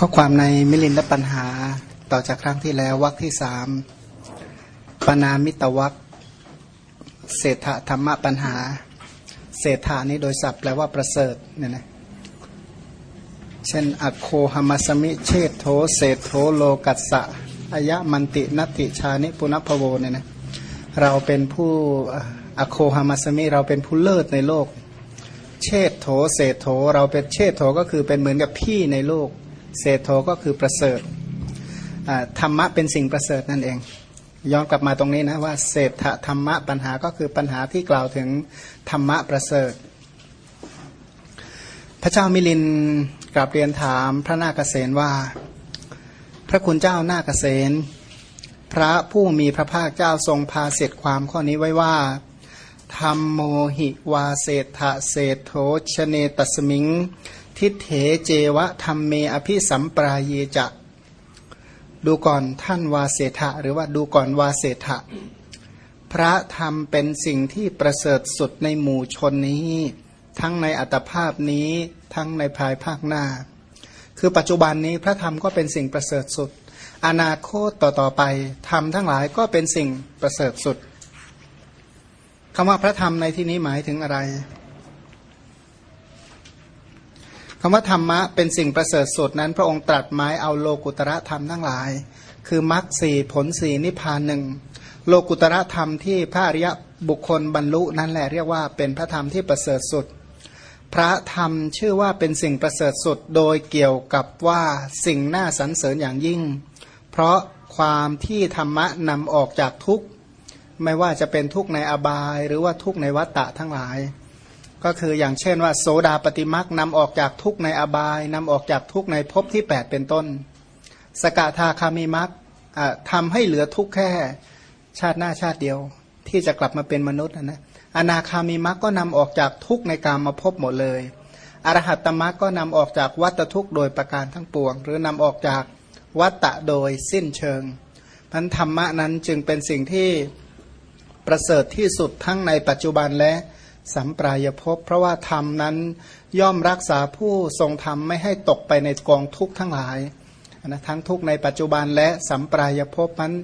ข้อความในมิลินและปัญหาต่อจากครั้งที่แล้ววรรคที่สามปนามิตวัคเศรษฐธรรมปัญหา เศรษฐานี้โดยศัพท์แปลว่าประเสริฐเนี่ยนะเช่น อัโคหมัสมิเชตโธเศษโธโลกัสสะอายะมันตินติชานิปุณพโวเนี่ยนะเราเป็นผู้อโคหมัสมิเราเป็นผู้เลิศในโลก เชตโธเศษโธเราเป็นเชตโธก็คือเป็นเหมือนกับพี่ในโลก เศษโธก็คือประเสริฐธรรมะเป็นสิ่งประเสริฐนั่นเอง ย้อนกลับมาตรงนี้นะว่าเศรษฐธรรมะปัญหาก็คือปัญหาที่กล่าวถึงธรรมะประเสริฐ พระเจ้ามิลินกราบเรียนถามพระนาคเษนว่า พระคุณเจ้านาคเษนพระผู้มีพระภาคเจ้าทรงพาเสร็จความข้อนี้ไว้ว่าธรรมโมหิวาเศษฐะเศษโธชเนตสมิง ทิเถเจวะธรรมเมอภิสัมปรายเยจะ ดูก่อนท่านวาเสถะหรือว่าดูก่อนวาเสถะพระธรรมเป็นสิ่งที่ประเสริฐสุดในหมู่ชนนี้ ทั้งในอัตภาพนี้ทั้งในภายภาคหน้า คือปัจจุบันนี้พระธรรมก็เป็นสิ่งประเสริฐสุด อนาคตต่อต่อไปธรรมทั้งหลายก็เป็นสิ่งประเสริฐสุดคำว่าพระธรรมในที่นี้หมายถึงอะไร คำว่าธรรมะเป็นสิ่งประเสริฐสุดนั้น พระองค์ตรัสหมายเอาโลกุตระธรรมทั้งหลาย คือมรรคสี่ผลสี่นิพพานหนึ่งโลกุตระธรรมที่พระอริยบุคคลบรรลุนั่นแหละเรียกว่าเป็นพระธรรมที่ประเสริฐสุด พระธรรมชื่อว่าเป็นสิ่งประเสริฐสุดโดยเกี่ยวกับว่าสิ่งน่าสรรเสริญอย่างยิ่ง เพราะความที่ธรรมะนำออกจากทุกข์ ไม่ว่าจะเป็นทุกข์ในอบายหรือว่าทุกข์ในวัฏฏะทั้งหลาย ก็คืออย่างเช่นว่า โสดาปฏิมักนำออกจากทุกในอบายนำออกจากทุกในภพที่ 8 เป็นต้น สกทาคามิมักทำให้เหลือทุกแค่ชาติหน้าชาติเดียว ที่จะกลับมาเป็นมนุษย์นะอนาคามิมักก็นำออกจากทุกในการมาพบหมดเลยอรหัตตมักก็นำออกจากวัตทุกโดยประการทั้งปวง หรือนำออกจากวัตตะโดยสิ้นเชิงพันธรรมะนั้นจึงเป็นสิ่งที่ประเสริฐที่สุดทั้งในปัจจุบันและ สัมปรายภพเพราะว่าธรรมนั้นย่อมรักษาผู้ทรงธรรมไม่ให้ตกไปในกองทุกข์ทั้งหลายนะทั้งทุกในปัจจุบันและสัมปรายภพนั้น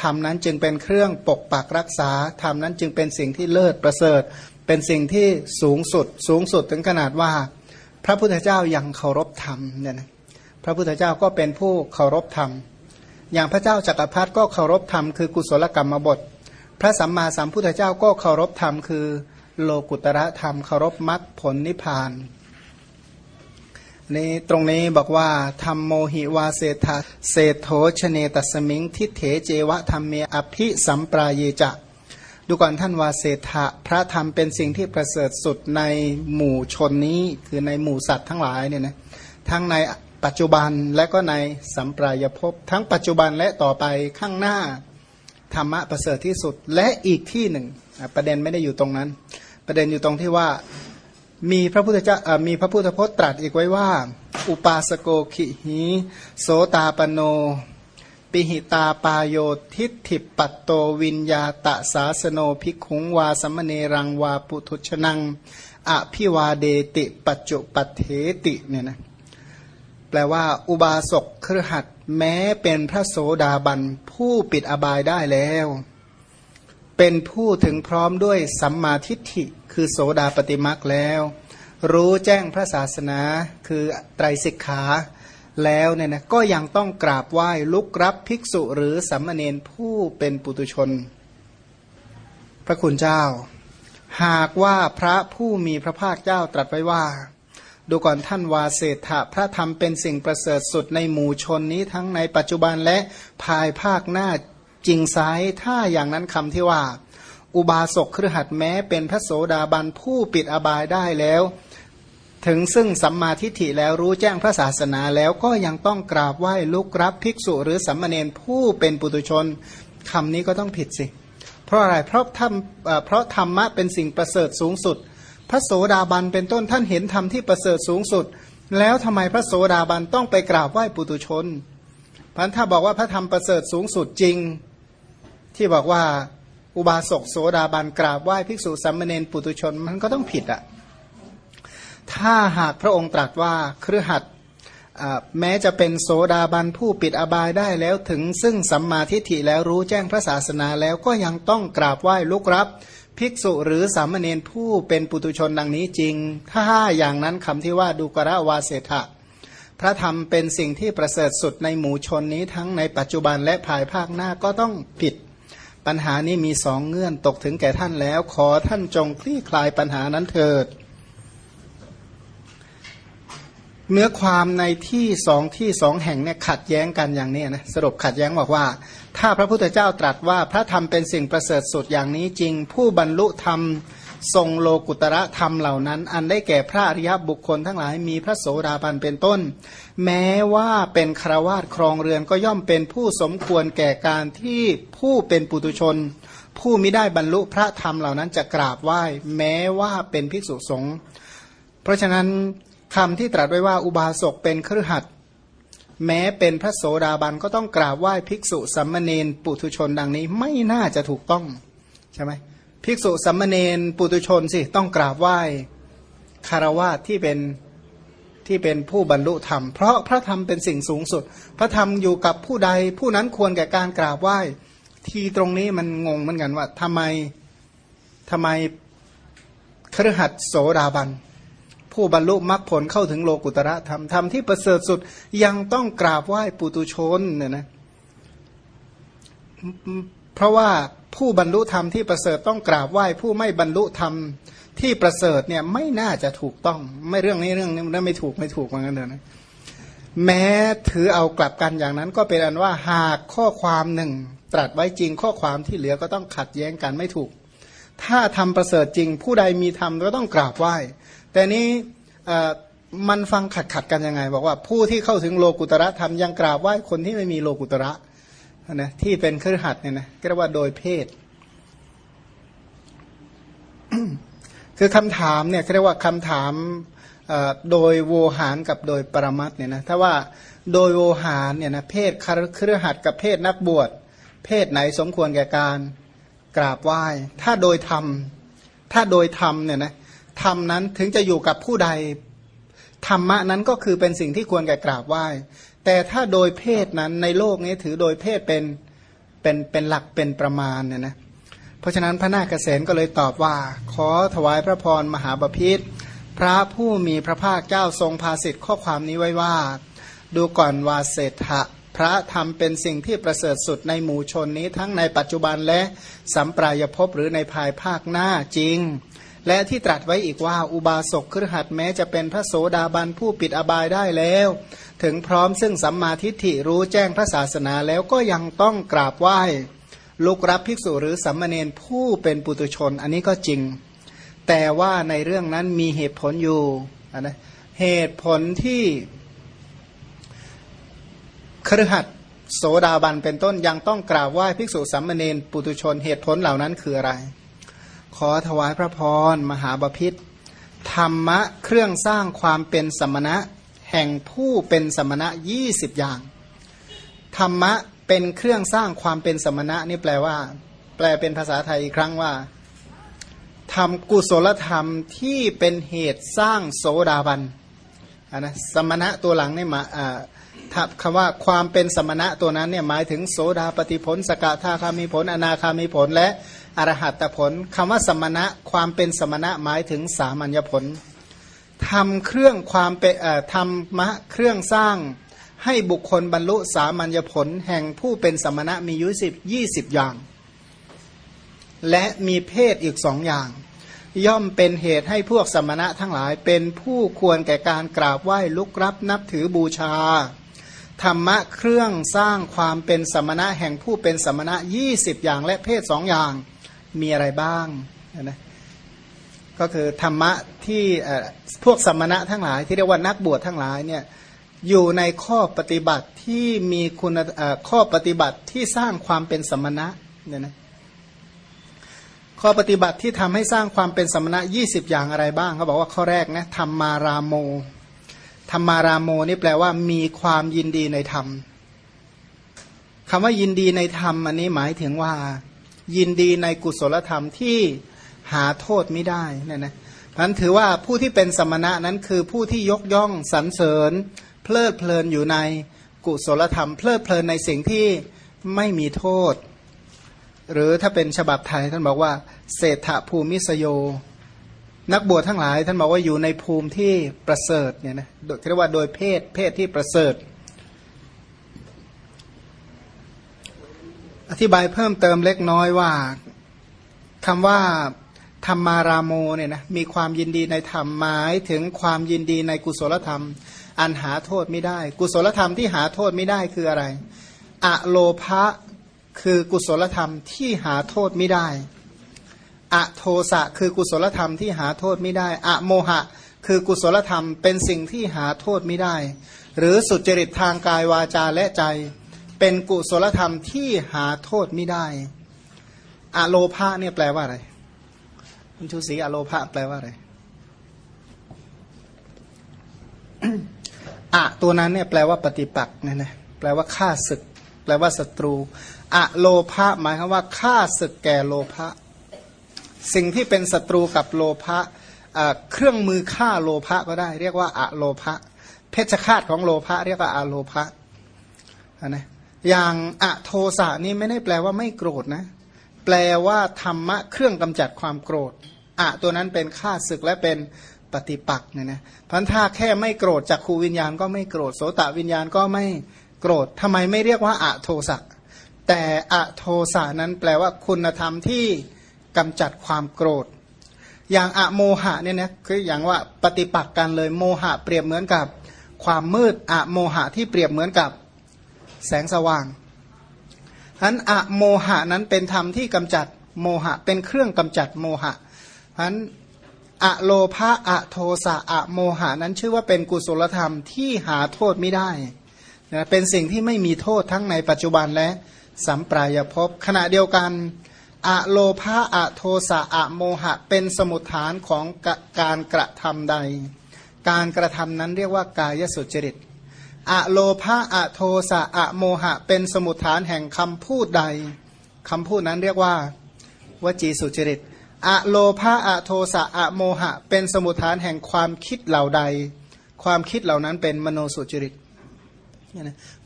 ธรรมนั้นจึงเป็นเครื่องปกปักรักษาธรรมนั้นจึงเป็นสิ่งที่เลิศประเสริฐ เป็นสิ่งที่สูงสุดสูงสุดถึงขนาดว่า พระพุทธเจ้ายังเคารพธรรมเนี่ยนะพระพุทธเจ้าก็เป็นผู้เคารพธรรม อย่างพระเจ้าจักรพรรดิก็เคารพธรรมคือกุศลกรรมบท พระสัมมาสัมพุทธเจ้าก็เคารพธรรมคือ โลกุตระธรรมเคารพมรรคผลนิพพานนี่ตรงนี้บอกว่าธรรมโมหิวาเศธาเศธโธชเนตสมิง ทิเถเจวะธรรมเมอภิสัมปรายเยจะ ดูก่อนท่านวาเศธะพระธรรมเป็นสิ่งที่ประเสริฐสุดในหมู่ชนนี้คือในหมู่สัตว์ทั้งหลายเนี่ยนะทั้งในปัจจุบันและก็ในสัมปรายภพทั้งปัจจุบันและต่อไปข้างหน้า ธรรมะประเสริฐที่สุดและอีกที่หนึ่ง ประเด็นไม่ได้อยู่ตรงนั้น ประเด็นอยู่ตรงที่ว่ามีพระพุทธเจ้ามีพระพุทธพจน์ตรัสอีกไว้ว่า อุปาสโกขิหีโสตาปโน ปิหิตาปาโยทิฏฐิปัตโตวินยาตะสาสโนภิกขุงวาสัมเนรังวาปุถุชนังอภิวาเดติปัจจุปัเถติเนี่ยนะแปลว่าอุบาสกครหัดแม้เป็นพระโสดาบันผู้ปิดอบายได้แล้ว เป็นผู้ถึงพร้อมด้วยสัมมาทิฏฐิคือโสดาปฏิมักแล้ว รู้แจ้งพระศาสนาคือไตรสิกขาแล้วเนี่ยนะก็ยังต้องกราบไหว้ลุกรับภิกษุหรือสัมมเนนผู้เป็นปุตุชน พระคุณเจ้า หากว่าพระผู้มีพระภาคเจ้าตรัสไว้ว่า ดูก่อนท่านวาเศรษฐะพระธรรมเป็นสิ่งประเสริฐสุดในหมู่ชนนี้ทั้งในปัจจุบันและภายภาคหน้า จริงไซถ้าอย่างนั้นคำที่ว่า อุบาสกครหัดแม้เป็นพระโสดาบันผู้ปิดอบายได้แล้ว ถึงซึ่งสัมมาทิฏฐิแล้วรู้แจ้งพระศาสนาแล้วก็ยังต้องกราบไหว้ลุกรับภิกษุหรือสัมมาเนนผู้เป็นปุตุชนคำนี้ก็ต้องผิดสิเพราะอะไรเพราะธรรมเพราะธรรมะเป็นสิ่งประเสริฐสูงสุด พระโสดาบันเป็นต้นท่านเห็นธรรมที่ประเสริฐสูงสุด แล้วทำไมพระโสดาบันต้องไปกราบไหว้ปุตุชนพันถ้าบอกว่าพระธรรมประเสริฐสูงสุดจริง ที่บอกว่าอุบาสกโสดาบันกราบไหว้ภิกษุสัมมเนนปุตุชนมันก็ต้องผิดอะ่ะถ้าหากพระองค์ตรัสว่าเครือหัดแม้จะเป็นโสดาบันผู้ปิดอบายได้แล้วถึงซึ่งสัมมาทิฏฐิแล้วรู้แจ้งพระศาสนาแล้วก็ยังต้องกราบไหว้ลุกรับ ภิกษุหรือสามเณรผู้เป็นปุตุชนดังนี้จริง ถ้าอย่างนั้นคำที่ว่าดูกระวาเสถะพระธรรมเป็นสิ่งที่ประเสริฐสุดในหมู่ชนนี้ทั้งในปัจจุบันและภายภาคหน้าก็ต้องผิด ปัญหานี้มีสองเงื่อนตกถึงแก่ท่านแล้ว ขอท่านจงคลี่คลายปัญหานั้นเถิด เนื้อความในที่สองที่สองแห่งเนี่ยขัดแย้งกันอย่างนี้นะสรุปขัดแย้งบอกว่า ถ้าพระพุทธเจ้าตรัสว่าพระธรรมเป็นสิ่งประเสริฐสุดอย่างนี้จริง ผู้บรรลุธรรม ทรงโลกุตระธรรมเหล่านั้น อันได้แก่พระอริยบุคคลทั้งหลายมีพระโสดาบันเป็นต้น แม้ว่าเป็นคราวาสครองเรือนก็ย่อมเป็นผู้สมควรแก่การที่ผู้เป็นปุตุชน ผู้มิได้บรรลุพระธรรมเหล่านั้นจะกราบไหว้ แม้ว่าเป็นภิกษุสงฆ์เพราะฉะนั้นคำที่ตรัสไว้ว่าอุบาสกเป็นครือขัดแม้เป็นพระโสดาบันก็ต้องกราบไหว้ภิกษุสัมมเนนปุถุชนดังนี้ไม่น่าจะถูกต้องใช่ไหม ภิกษุสัมมเนนปุตุชนสิต้องกราบไหว้คารวะที่เป็นที่เป็นผู้บรรลุธรรม เพราะพระธรรมเป็นสิ่งสูงสุด พระธรรมอยู่กับผู้ใดผู้นั้นควรแก่การกราบไหว้ ที่ตรงนี้มันงงเหมือนกันว่าทำไมทำไมครหัสโสดาบัน ผู้บรรลุมรรคผลเข้าถึงโลกุตระธรรมธรรมที่ประเสริฐสุดยังต้องกราบไหว้ปุตุชนเนี่ยนะเพราะว่า ผู้บรรลุธรรมที่ประเสริฐต้องกราบไหว้ ผู้ไม่บรรลุธรรมที่ประเสริฐเนี่ยไม่น่าจะถูกต้อง ไม่เรื่องนี้เรื่องนี้ไม่ถูกไม่ถูกเหมือนกันเลยนะแม้ถือเอากลับกันอย่างนั้นก็เป็นอันว่าหากข้อความหนึ่ง ตรัสไว้จริงข้อความที่เหลือก็ต้องขัดแย้งกันไม่ถูก ถ้าทำประเสริฐจริง ผู้ใดมีธรรมก็ต้องกราบไหว้ แต่นี้มันฟังขัดขัดกันยังไง บอกว่าผู้ที่เข้าถึงโลกุตระธรรมยังกราบไหว้คนที่ไม่มีโลกุตระ นะที่เป็นเครือขัดเนี่ยนะก็เรียกว่าโดยเพศ คือคำถามเนี่ยเรียกว่าคำถามโดยโวหารกับโดยปรมัตเนี่ยนะถ้าว่าโดยโวหารเนี่ยนะเพศเครือขัดกับเพศนักบวช เพศไหนสมควรแก่การกราบไหว้ ถ้าโดยธรรม ถ้าโดยธรรมเนี่ยนะธรรมนั้นถึงจะอยู่กับผู้ใดธรรมะนั้นก็คือเป็นสิ่งที่ควรแก่กราบไหว้ แต่ถ้าโดยเพศนั้นในโลกนี้ถือโดยเพศเป็นเป็นเป็นหลักเป็นประมาณเนี่ยนะเพราะฉะนั้นพระนาคเษนก็เลยตอบว่า ขอถวายพระพรมหาบพิษพระผู้มีพระภาคเจ้าทรงภาสิทธิ์ข้อความนี้ไว้ว่า ดูก่อนวาเศษะพระธรรมเป็นสิ่งที่ประเสริฐสุดในหมู่ชนนี้ทั้งในปัจจุบันและสัมปรายภพหรือในภายภาคหน้าจริง และที่ตรัสไว้อีกว่าอุบาสกครหัดแม้จะเป็นพระโสดาบันผู้ปิดอบายได้แล้ว ถึงพร้อมซึ่งสัมมาทิฏฐิรู้แจ้งพระศาสนาแล้วก็ยังต้องกราบไหว้ลุกรับภิกษุหรือสัมมาเนนผู้เป็นปุตุชนอันนี้ก็จริง แต่ว่าในเรื่องนั้นมีเหตุผลอยู่นะเหตุผลที่ครหัดโสดาบันเป็นต้นยังต้องกราบไหว้ภิกษุสัมมาเนนปุตุชนเหตุผลเหล่านั้นคืออะไร ขอถวายพระพรมหาบพิษธรรมะเครื่องสร้างความเป็นสมณะ แห่งผู้เป็นสมณะยี่สิบอย่าง ธรรมะเป็นเครื่องสร้างความเป็นสมณะนี่แปลว่า แปลเป็นภาษาไทยอีกครั้งว่าทำกุศลธรรมที่เป็นเหตุสร้างโสดาบันนะสมณะตัวหลังนี่มา คำว่าความเป็นสมณะตัวนั้นเนี่ยหมายถึงโสดาปฏิผล สกทาคามีผล อนาคามีผล และอรหัตผลคำว่าสมณะความเป็นสมณะหมายถึงสามัญญผลทำเครื่องความเป็นธรรมะเครื่องสร้างให้บุคคลบรรลุสามัญญผล แห่งผู้เป็นสมณะมียุสิบยี่สิบอย่าง และมีเพศอีกสองอย่าง ย่อมเป็นเหตุให้พวกสมณะทั้งหลายเป็นผู้ควรแก่การกราบไหว้ลุกรับนับถือบูชา ธรรมะเครื่องสร้างความเป็นสมณะแห่งผู้เป็นสมณะยี่สิบอย่างและเพศสองอย่างมีอะไรบ้างนะก็คือธรรมะที่พวกสมณะทั้งหลาย ที่เรียกว่านักบวชทั้งหลายเนี่ยอยู่ในข้อปฏิบัติที่มีคุณข้อปฏิบัติที่สร้างความเป็นสมณะเนี่ยนะข้อปฏิบัติที่ทำให้สร้างความเป็นสมณะ 20 อย่างอะไรบ้างเขาบอกว่าข้อแรกนะธรรมารามโม ธรรมารามโมนี่แปลว่ามีความยินดีในธรรมคำว่ายินดีในธรรมอันนี้หมายถึงว่า ยินดีในกุศลธรรมที่หาโทษไม่ได้นี่นะพันถือว่าผู้ที่เป็นสมณะนั้นคือผู้ที่ยกย่องสรรเสริญ เพลิดเพลินอยู่ในกุศลธรรม เพลิดเพลินในสิ่งที่ไม่มีโทษ หรือถ้าเป็นฉบับไทยท่านบอกว่า เศรษฐภูมิสโย นักบวชทั้งหลาย ท่านบอกว่าอยู่ในภูมิที่ประเสริฐเนี่ยนะเรียกว่าโดยเพศเพศที่ประเสริฐ อธิบายเพิ่มเติมเล็กน้อยว่าคำว่าธรรมารามโมเนี่ยนะมีความยินดีในธรรมหมายถึงความยินดีในกุศลธรรม อันหาโทษไม่ได้ กุศลธรรมที่หาโทษไม่ได้คืออะไรอะโลภะคือกุศลธรรมที่หาโทษไม่ได้ อโทสะคือกุศลธรรมที่หาโทษไม่ได้ อโมหะ คือกุศลธรรมเป็นสิ่งที่หาโทษไม่ได้ หรือสุจริตทางกายวาจาและใจ เป็นกุศลธรรมที่หาโทษไม่ได้ อโลภะเนี่ยแปลว่าอะไรคุณชูศรีอโลภะแปลว่าอะไรอะตัวนั้นเนี่ยแปลว่าปฏิปักษ์เนี่ยนะแปลว่าฆ่าศึก แปลว่าศัตรู อะโลภะหมายความว่าฆ่าศึกแก่โลภะ สิ่งที่เป็นศัตรูกับโลภะเครื่องมือฆ่าโลภะก็ได้ เรียกว่าอะโลภะเพชฌฆาตของโลภะเรียกว่าอะโลภะนะอย่างอะโทสะนี่ไม่ได้แปลว่าไม่โกรธนะ แปลว่าธรรมะเครื่องกำจัดความโกรธอะตัวนั้นเป็นฆ่าศึกและเป็นปฏิปักษ์เนี่ยนะพันธาแค่ไม่โกรธจากขูวิญญาณก็ไม่โกรธโสตวิญญาณก็ไม่โกรธทำไมไม่เรียกว่าอะโทสะแต่อะโทสะนั้นแปลว่าคุณธรรมที่ กำจัดความโกรธ อย่างอะโมหะเนี่ยนะคืออย่างว่าปฏิปักษ์กันเลยโมหะเปรียบเหมือนกับความมืดอะโมหะที่เปรียบเหมือนกับแสงสว่างฉะนั้นอะโมหะนั้นเป็นธรรมที่กำจัดโมหะ เป็นเครื่องกำจัดโมหะฉะนั้นอะโลภะอะโทสะอะโมหะนั้นชื่อว่าเป็นกุศลธรรมที่หาโทษไม่ได้นะเป็นสิ่งที่ไม่มีโทษทั้งในปัจจุบันและสัมปรายภพขณะเดียวกัน อะโลภะอะโทสะอะโมหะ เป็นสมุทฐานของการกระทำใด การกระทำนั้นเรียกว่ากายสุจริตอะโลภะอะโทสะอะโมหะ เป็นสมุทฐานแห่งคำพูดใดคำพูดนั้นเรียกว่าวจีสุจริตอะโลภะอะโทสะอะโมหะ เป็นสมุทฐานแห่งความคิดเหล่าใด ความคิดเหล่านั้นเป็นมโนสุจริต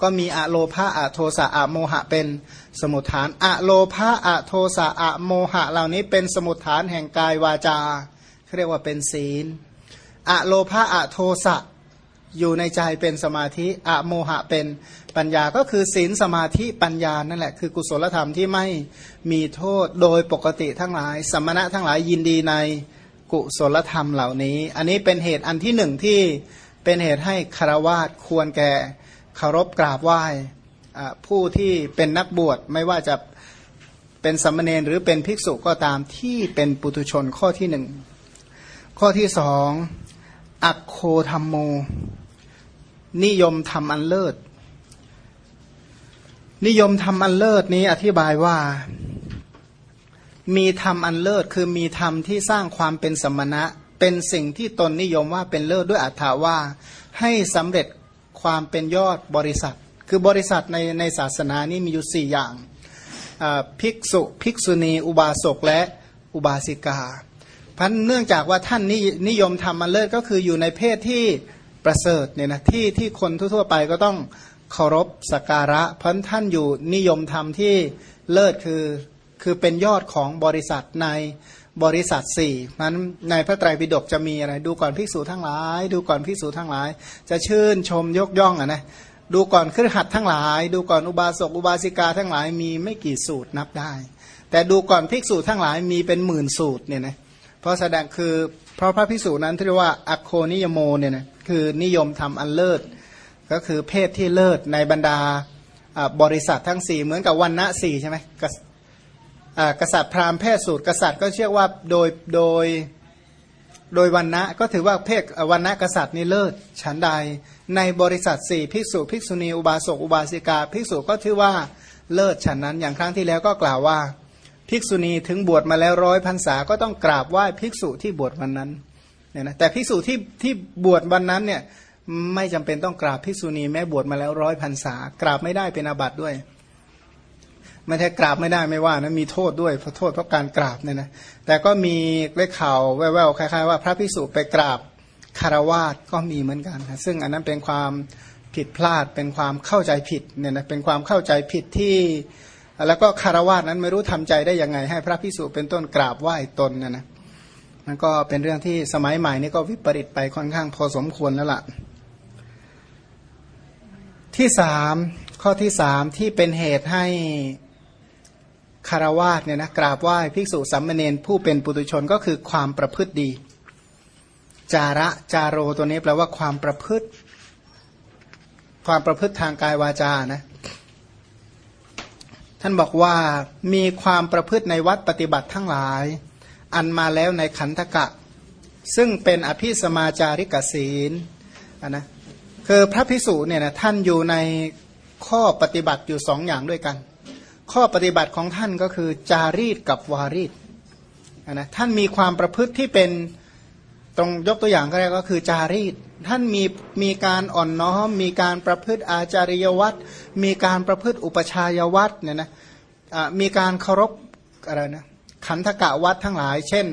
ก็มีอะโลภะอะโทสะอะโมหะเป็นสมุทฐานอะโลภะอะโทสะอะโมหะ เหล่านี้เป็นสมุทฐานแห่งกายวาจาเขาเรียกว่าเป็นศีลอะโลภะอะโทสะอยู่ในใจเป็นสมาธิอะโมหะเป็นปัญญาก็คือศีลสมาธิปัญญานั่นแหละคือกุศลธรรมที่ไม่มีโทษโดยปกติทั้งหลาย สมณะทั้งหลายยินดีในกุศลธรรมเหล่านี้ อันนี้เป็นเหตุอันที่หนึ่งที่เป็นเหตุให้คารวาสควรแก่ เคารพกราบไหว้ผู้ที่เป็นนักบวชไม่ว่าจะเป็นสัมเนรหรือเป็นภิกษุก็ตามที่เป็นปุถุชนข้อที่หนึ่งข้อที่สองอักโคธรรมโม นิยมทำอันเลิศ นิยมทำอันเลิศนี้อธิบายว่า มีธรรมอันเลิศคือมีธรรมที่สร้างความเป็นสมณะ เป็นสิ่งที่ตนนิยมว่าเป็นเลิศด้วยอัตถาว่า ให้สำเร็จ ความเป็นยอดบริษัท คือบริษัทในในศาสนานี้มีอยู่สี่อย่างภิกษุภิกษุณี อุบาสกและอุบาสิกาพันเนื่องจากว่าท่านนินยมทำมันเลิศก็คืออยู่ในเพศที่ประเสริฐเนี่ยนะที่ที่คนทั่วไปก็ต้องเคารพสักการะพันท่านอยู่นิยมทำที่เลิศคือคือเป็นยอดของบริษัทใน บริษัทสี่นั้นในพระไตรปิฎกจะมีอะไร ดูก่อนภิกษุทั้งหลาย ดูก่อนภิกษุทั้งหลาย จะชื่นชมยกย่องอะนะดูก่อนครือหัดทั้งหลาย ดูก่อนอุบาสกอุบาสิกาทั้งหลายมีไม่กี่สูตรนับได้ แต่ดูก่อนภิกษุทั้งหลายมีเป็นหมื่นสูตรเนี่ยนะเพราะแสดงคือเพราะพระภิกษุนั้นที่เรียกว่าอัคโคนิยโมเนี่ยนะคือนิยมทำอันเลิศ ก็คือเพศที่เลิศในบรรดาบริษัททั้งสี่เหมือนกับวันณะสี่ใช่ไหม กษัตริย์พราหมณ์เพศสูตรกษัตริย์ก็เชื่อว่าโดยโดยโดยวันณะก็ถือว่าเพศวันณะกษัตริย์นี่เลิศฉันใด ในบริษัทสี่ภิกษุภิกษุณีอุบาสกอุบาสิกา ภิกษุก็ถือว่าเลิศฉันนั้นอย่างครั้งที่แล้วก็กล่าวว่า ภิกษุณีถึงบวชมาแล้วร้อยพรรษาก็ต้องกราบไหว้ภิกษุที่บวชวันนั้นเนี่ยนะแต่ภิกษุที่ที่บวชวันนั้นเนี่ยไม่จำเป็นต้องกราบภิกษุณีแม้บวชมาแล้วร้อยพรรษากราบไม่ได้เป็นอาบัติด้วย ไม่ใช่กราบไม่ได้ไม่ว่านะมีโทษด้วยเพราะโทษเพราะการกราบเนี่ยนะแต่ก็มีเลขข่าวแว่วๆคล้ายๆว่าพระภิกษุไปกราบคารวาสก็มีเหมือนกันนะซึ่งอันนั้นเป็นความผิดพลาดเป็นความเข้าใจผิดเนี่ยนะเป็นความเข้าใจผิดที่แล้วก็คารวาสนั้นไม่รู้ทำใจได้ยังไง ให้พระพิสุเป็นต้นกราบไหว้ตนเนี่ยนะมันก็เป็นเรื่องที่สมัยใหม่นี่ก็วิปริตไปค่อนข้างพอสมควรแล้วล่ะ ที่สามข้อที่สามที่เป็นเหตุให้ คารวาสเนี่ยนะกราบไหว้ภิกษุสัมมเนนผู้เป็นปุตุชนก็คือความประพฤติดี จาระจาโรตัวนี้แปลว่าความประพฤติ ความประพฤติทางกายวาจานะท่านบอกว่ามีความประพฤติในวัดปฏิบัติทั้งหลาย อันมาแล้วในขันธกะ ซึ่งเป็นอภิสมาจาริกศีลนนะคือพระพิสุเนี่ยนะท่านอยู่ในข้อปฏิบัติอยู่สองอย่างด้วยกัน ข้อปฏิบัติของท่านก็คือจารีตกับวารีตนะท่านมีความประพฤติที่เป็นตรงยกตัวอย่างก็ได้ก็คือจารีต ท่านมีมีการอ่อนน้อม มีการประพฤติอาจาริยวัตรมีการประพฤติอุปชายวัตรเนี่ยนะมีการเคารพอะไรนะขันธกะวัดทั้งหลาย เช่น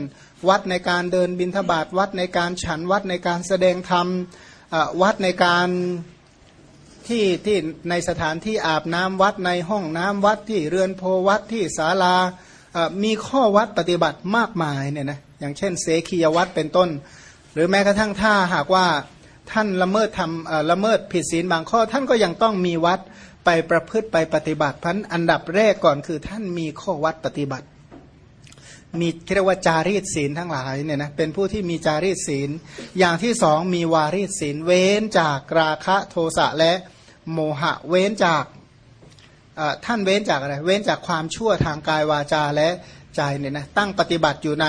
วัดในการเดินบินทบาทวัดในการฉันวัดในการแสดงธรรมวัดในการ ที่ที่ในสถานที่อาบน้ำวัดในห้องน้ำวัดที่เรือนโพวัดที่ศาลามีข้อวัดปฏิบัติมากมายเนี่ยนะอย่างเช่น เสขียวัดเป็นต้น หรือแม้กระทั่งถ้าหากว่าท่านละเมิดทำละเมิดผิดศีลบางข้อ ท่านก็ยังต้องมีวัดไปประพฤติไปปฏิบัติพันอันดับแรกก่อนคือท่านมีข้อวัดปฏิบัติ มีเรียกว่าจารีตศีลทั้งหลายเนี่ยนะเป็นผู้ที่มีจารีตศีล อย่างที่สองมีวารีตศีล เว้นจากราคะโทสะและโมหะ เว้นจากท่านเว้นจากอะไรเว้นจากความชั่วทางกายวาจาและใจเนี่ยนะตั้งปฏิบัติอยู่ใน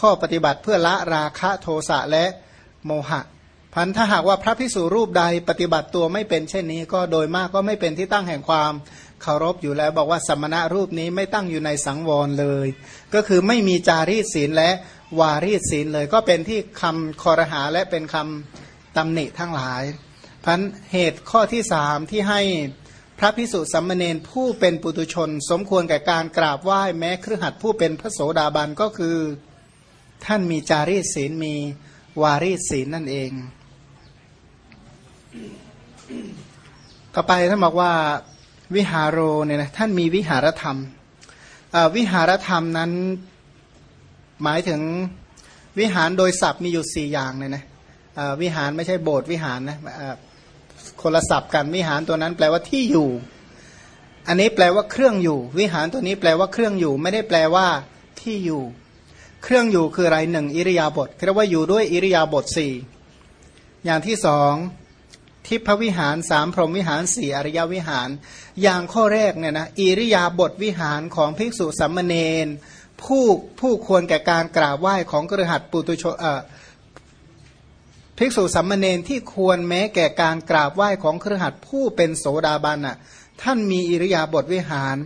ข้อปฏิบัติเพื่อละราคะโทสะและโมหะพันถ้าหากว่าพระพิสุรูปใดปฏิบัติตัวไม่เป็นเช่นนี้ ก็โดยมากก็ไม่เป็นที่ตั้งแห่งความ เคารพอยู่แล้วบอกว่าสมณะรูปนี้ไม่ตั้งอยู่ในสังวรเลย ก็คือไม่มีจารีตศีลและวารีตศีลเลย ก็เป็นที่คำคอรหาและเป็นคำตำหนิทั้งหลายพันเหตุข้อที่สามที่ให้พระพิสุสัมมเนนผู้เป็นปุตุชน สมควรแก่การกราบไหว้แม้เครือขัดผู้เป็นพระโสดาบันก็คือท่านมีจารีตศีลมีวารีตศีลนั่นเอง ต่อไปท่านบอกว่า วิหารโรเนี่ยนะท่านมีวิหารธรรมวิหารธรรมนั้น หมายถึงวิหารโดยศัพท์มีอยู่สี่อย่างเลยนะวิหารไม่ใช่โบสถ์วิหารนะคนละศัพท์กันวิหารตัวนั้นแปลว่าที่อยู่ อันนี้แปลว่าเครื่องอยู่ วิหารตัวนี้แปลว่าเครื่องอยู่ ไม่ได้แปลว่าที่อยู่ เครื่องอยู่คืออะไรหนึ่งอิริยาบถเรียกว่าอยู่ด้วยอิริยาบถสี่อย่างที่สอง ทิพวิหารสามพรหมวิหารสี่อริยวิหาร อย่างข้อแรกเนี่ยนะอิริยาบถวิหารของภิกษุสัมมเนนผู้ผู้ควรแก่การกราบไหว้ของกระหัตปุตุชนภิกษุสัมมเนนที่ควรแม้แก่การกราบไหว้ของครือขัดผู้เป็นโสดาบันอะท่านมีอิริยาบถวิหาร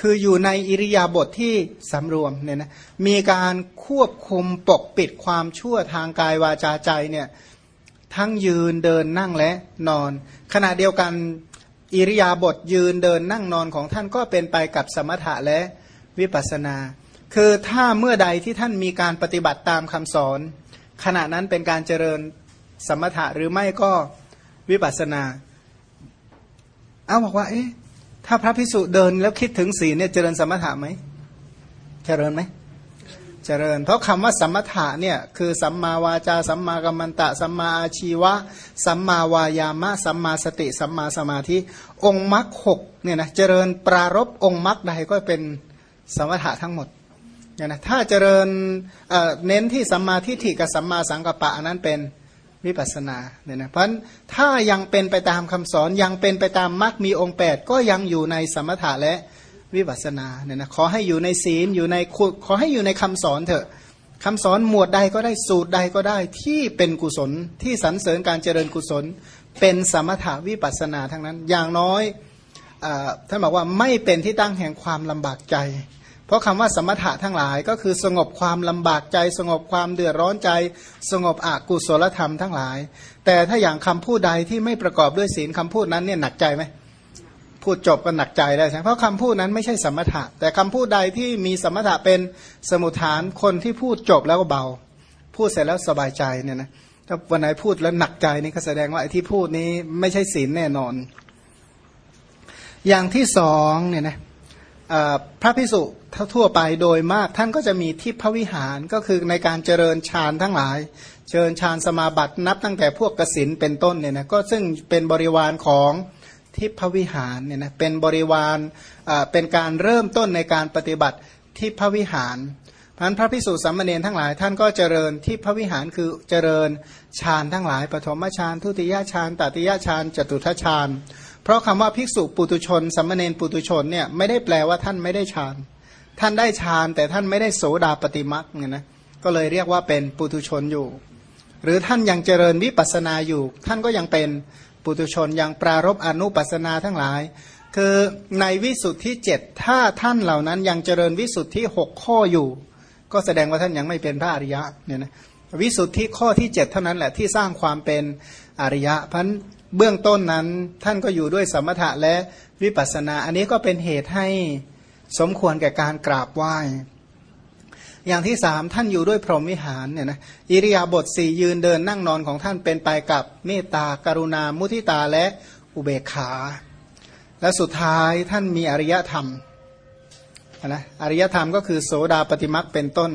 คืออยู่ในอิริยาบถทที่สำรวมเนี่ยนะมีการควบคุมปกปิดความชั่วทางกายวาจาใจเนี่ย ทั้งยืนเดินนั่งและนอน ขณะเดียวกันอิริยาบถยืนเดินนั่งนอนของท่านก็เป็นไปกับสมถะและวิปัสนา คือถ้าเมื่อใดที่ท่านมีการปฏิบัติตามคำสอน ขณะนั้นเป็นการเจริญสมถะหรือไม่ก็วิปัสนา เอาบอกว่า เอ๊ะถ้าพระพิสุเดินแล้วคิดถึงศีลเนี่ยเจริญสมถะไหมเจริญไหม เจริญ เพราะคำว่าสมถะเนี่ยคือสัมมาวาจา สัมมากัมมันตะ สัมมาอาชีวะ สัมมาวายามะ สัมมาสติ สัมมาสมาธิ องค์มรรคหกเนี่ยนะเจริญปรารบองค์มรรคใดก็เป็นสมถะทั้งหมดเนี่ยนะถ้าเจริญเเน้นที่สัมมาทิฏฐิกับสัมมาสังกัปปะนั้นเป็นวิปัสนาเนี่ยนะเพราะถ้ายังเป็นไปตามคำสอนยังเป็นไปตามมรรคมีองค์ 8 ก็ยังอยู่ในสมถะและ วิปัสนาเนี่ยนะขอให้อยู่ในศีลอยู่ในขอให้อยู่ในคำสอนเถอะคำสอนหมวดใดก็ได้สูตรใดก็ได้ที่เป็นกุศลที่สรรเสริญการเจริญกุศล เป็นสมถะวิปัสนาทั้งนั้น อย่างน้อยท่านบอกว่าไม่เป็นที่ตั้งแห่งความลำบากใจ เพราะคำว่าสมถะทั้งหลายก็คือสงบความลำบากใจ สงบความเดือดร้อนใจ สงบอกุศลธรรมทั้งหลาย แต่ถ้าอย่างคำพูดใดที่ไม่ประกอบด้วยศีลคำพูดนั้นเนี่ยหนักใจไหม พูดจบก็หนักใจแล้วใช่เพราะคำพูดนั้นไม่ใช่สมถะ แต่คำพูดใดที่มีสมถะเป็นสมุทฐานคนที่พูดจบแล้วก็เบา พูดเสร็จแล้วสบายใจเนี่ยนะถ้าวันไหนพูดแล้วหนักใจนี่ก็แสดงว่าไอ้ที่พูดนี้ไม่ใช่ศีลแน่นอน อย่างที่สองเนี่ยนะพระพิสุทั่วไปโดยมากท่านก็จะมีทิพวิหารก็คือในการเจริญฌานทั้งหลาย เจริญฌานสมาบัตินับตั้งแต่พวกกสินเป็นต้นเนี่ยนะก็ซึ่งเป็นบริวารของ ทิพวิหารเนี่ยนะเป็นบริวารเป็นการเริ่มต้นในการปฏิบัติทิพวิหารพันพระพิสุสัมมาเนนทั้งหลายท่านก็เจริญทิพวิหารคือเจริญฌานทั้งหลายปฐมฌานทุติยฌานตติยฌานจตุทฌานเพราะคำว่าภิกษุปุตุชนสัมมาเนนปุตุชนเนี่ยไม่ได้แปลว่าท่านไม่ได้ฌานท่านได้ฌานแต่ท่านไม่ได้โสดาปฏิมักเนี่ยนะก็เลยเรียกว่าเป็นปุตุชนอยู่ หรือท่านยังเจริญวิปัสนาอยู่ ท่านก็ยังเป็น ปุตุชนยังปรารบอนุปัสนาทั้งหลาย คือในวิสุทธิเจ็ดถ้าท่านเหล่านั้นยังเจริญวิสุทธิหกข้ออยู่ ก็แสดงว่าท่านยังไม่เป็นพระอริยะเนี่ยนะวิสุทธิข้อที่เจ็ดเท่านั้นแหละที่สร้างความเป็นอริยะพันเบื้องต้นนั้นท่านก็อยู่ด้วยสมถะและวิปัสสนา อันนี้ก็เป็นเหตุให้สมควรแก่การกราบไหว้ อย่างที่สามท่านอยู่ด้วยพรหมวิหารเนี่ยนะอิริยาบถสี่ยืนเดินนั่งนอนของท่านเป็นไปกับเมตตากรุณา มุทิตาและอุเบกขา และสุดท้ายท่านมีอริยธรรมนะอริยธรรมก็คือโสดาปฏิมักเป็นต้น